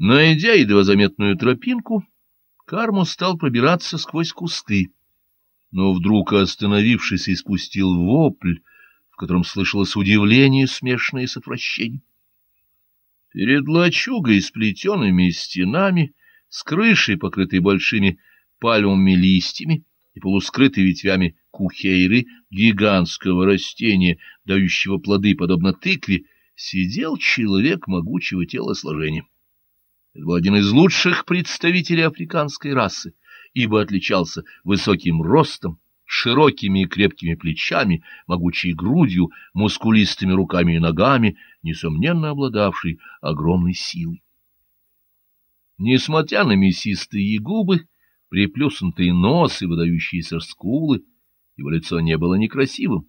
Найдя едва заметную тропинку, Карму стал пробираться сквозь кусты, но вдруг, остановившись, испустил вопль, в котором слышалось удивление, смешанное с отвращением. Перед лачугой с плетеными стенами, с крышей, покрытой большими пальмовыми листьями и полускрытой ветвями кухейры, гигантского растения, дающего плоды подобно тыкве, сидел человек могучего телосложения. Это был один из лучших представителей африканской расы, ибо отличался высоким ростом, широкими и крепкими плечами, могучей грудью, мускулистыми руками и ногами, несомненно обладавший огромной силой. Несмотря на мясистые губы, приплюснутый нос и выдающиеся скулы, его лицо не было некрасивым,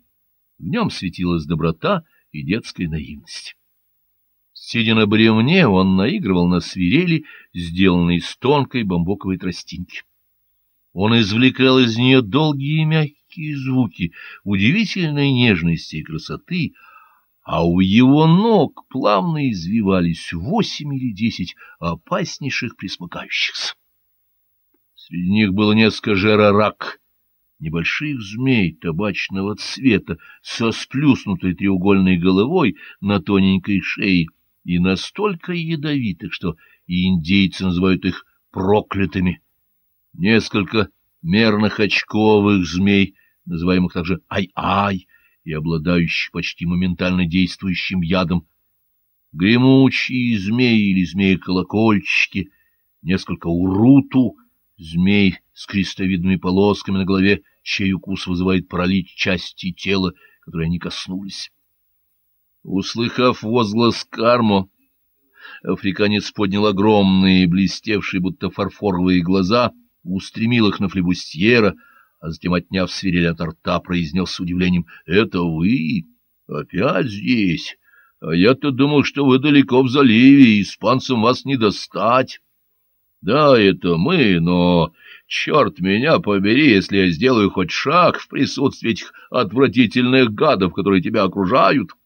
в нем светилась доброта и детская наивность. Сидя на бревне, он наигрывал на свирели, сделанной из тонкой бамбуковой тростинки. Он извлекал из нее долгие мягкие звуки, удивительной нежности и красоты, а у его ног плавно извивались восемь или десять опаснейших присмыкающихся. Среди них было несколько жерарак, небольших змей табачного цвета со сплюснутой треугольной головой на тоненькой шее, и настолько ядовитых, что индейцы называют их проклятыми. Несколько мерных очковых змей, называемых также ай-ай, и обладающих почти моментально действующим ядом, гремучие змеи или змеи-колокольчики, несколько уруту, змей с крестовидными полосками на голове, чей укус вызывает паралич части тела, которые они коснулись. Услыхав возглас кармо, африканец поднял огромные, блестевшие, будто фарфоровые глаза, устремил их на флебустьера, а затем, отняв свирель от рта, произнес с удивлением, — Это вы? Опять здесь? А я-то думал, что вы далеко в заливе, и испанцам вас не достать. Да, это мы, но, черт меня побери, если я сделаю хоть шаг в присутствии этих отвратительных гадов, которые тебя окружают. —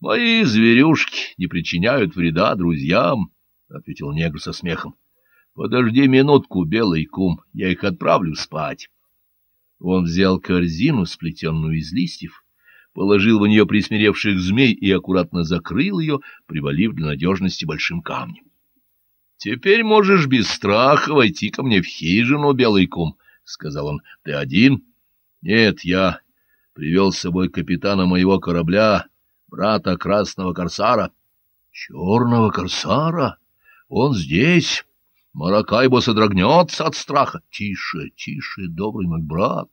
Мои зверюшки не причиняют вреда друзьям, — ответил негр со смехом. — Подожди минутку, белый кум, я их отправлю спать. Он взял корзину, сплетенную из листьев, положил в нее присмиревших змей и аккуратно закрыл ее, привалив для надежности большим камнем. — Теперь можешь без страха войти ко мне в хижину, белый кум, — сказал он. — Ты один? — Нет, я привел с собой капитана моего корабля, брата красного корсара. Черного корсара? Он здесь. Маракайбо содрогнется от страха. Тише, тише, добрый мой брат.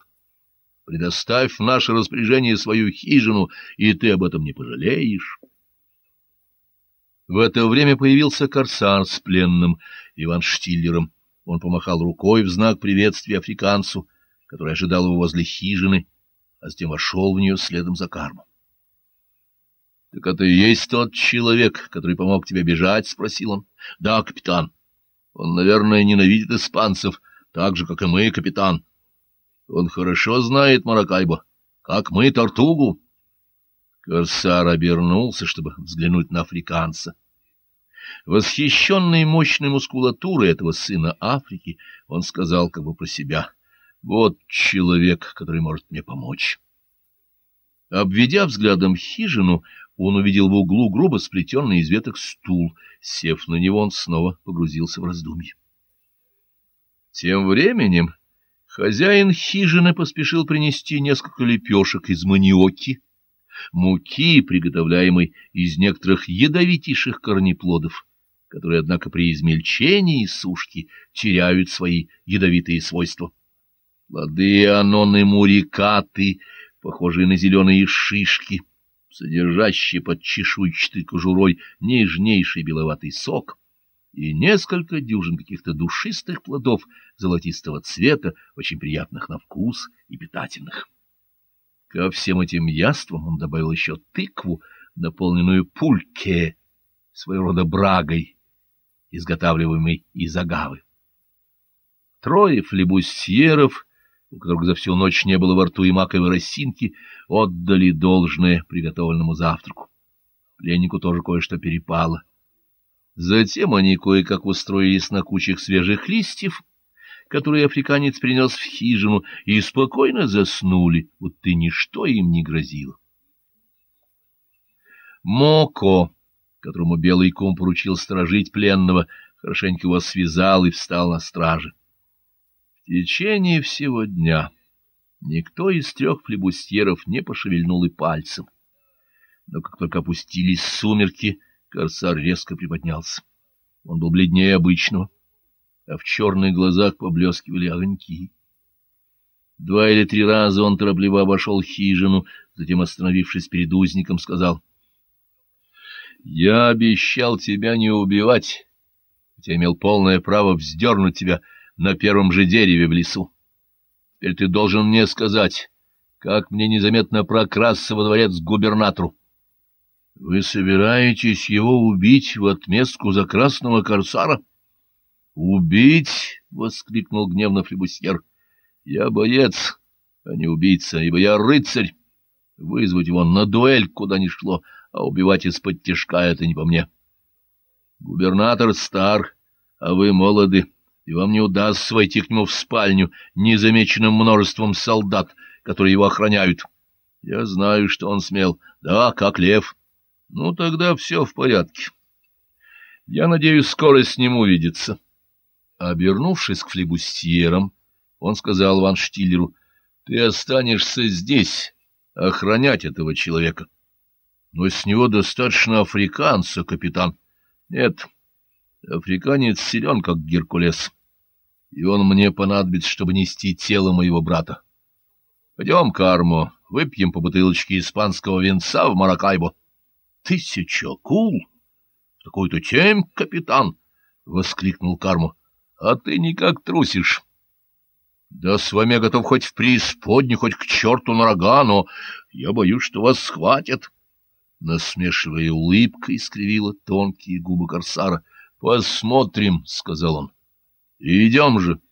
Предоставь в наше распоряжение свою хижину, и ты об этом не пожалеешь. В это время появился корсар с пленным Иван Штиллером. Он помахал рукой в знак приветствия африканцу, который ожидал его возле хижины, а затем вошел в нее следом за кармом. — Так это и есть тот человек, который помог тебе бежать? — спросил он. — Да, капитан. Он, наверное, ненавидит испанцев, так же, как и мы, капитан. Он хорошо знает Маракайбо, как мы Тортугу. Корсар обернулся, чтобы взглянуть на африканца. Восхищенный мощной мускулатурой этого сына Африки, он сказал как бы про себя, «Вот человек, который может мне помочь». Обведя взглядом хижину, он увидел в углу грубо сплетенный из веток стул. Сев на него, он снова погрузился в раздумье. Тем временем хозяин хижины поспешил принести несколько лепешек из маниоки, муки, приготовляемой из некоторых ядовитейших корнеплодов, которые, однако, при измельчении и сушке теряют свои ядовитые свойства. Плоды аноны мурикаты — похожие на зеленые шишки, содержащие под чешуйчатой кожурой нежнейший беловатый сок, и несколько дюжин каких-то душистых плодов золотистого цвета, очень приятных на вкус и питательных. Ко всем этим яствам он добавил еще тыкву, наполненную пульке, своего рода брагой, изготавливаемой из агавы. Трое флебустьеров — у которых за всю ночь не было во рту и маковой росинки, отдали должное приготовленному завтраку. Пленнику тоже кое-что перепало. Затем они кое-как устроились на кучах свежих листьев, которые африканец принес в хижину, и спокойно заснули, вот ты ничто им не грозило. Моко, которому белый кум поручил сторожить пленного, хорошенько его связал и встал на страже. Течение всего дня никто из трех флебустьеров не пошевельнул и пальцем. Но как только опустились сумерки, корсар резко приподнялся. Он был бледнее обычного, а в черных глазах поблескивали огоньки. Два или три раза он торопливо обошел хижину, затем, остановившись перед узником, сказал, — Я обещал тебя не убивать, хотя имел полное право вздернуть тебя на первом же дереве в лесу. Теперь ты должен мне сказать, как мне незаметно прокрасться во дворец губернатору. — Вы собираетесь его убить в отместку за красного корсара? — Убить? — воскликнул гневно флебусьер. — Я боец, а не убийца, ибо я рыцарь. Вызвать его на дуэль куда ни шло, а убивать из-под тяжка — это не по мне. Губернатор стар, а вы молоды, и вам не удастся войти к нему в спальню незамеченным множеством солдат, которые его охраняют. Я знаю, что он смел. Да, как лев. Ну, тогда все в порядке. Я надеюсь, скоро с ним увидеться. Обернувшись к флебустьерам, он сказал Ван Штиллеру, — Ты останешься здесь, охранять этого человека. Но с него достаточно африканца, капитан. Нет, африканец силен, как Геркулес, и он мне понадобится, чтобы нести тело моего брата. Пойдем, Кармо, выпьем по бутылочке испанского венца в Маракайбо. — Тысяча кул? В такую-то темь, капитан! — воскликнул Карму. — А ты никак трусишь. Да с вами я готов хоть в преисподню, хоть к черту на рога, но я боюсь, что вас схватят. Насмешливая улыбка искривила тонкие губы корсара. — Посмотрим, — сказал он. — Идем же. —